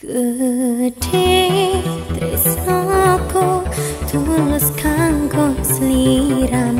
Gede tresnaku tulus kanggo sliram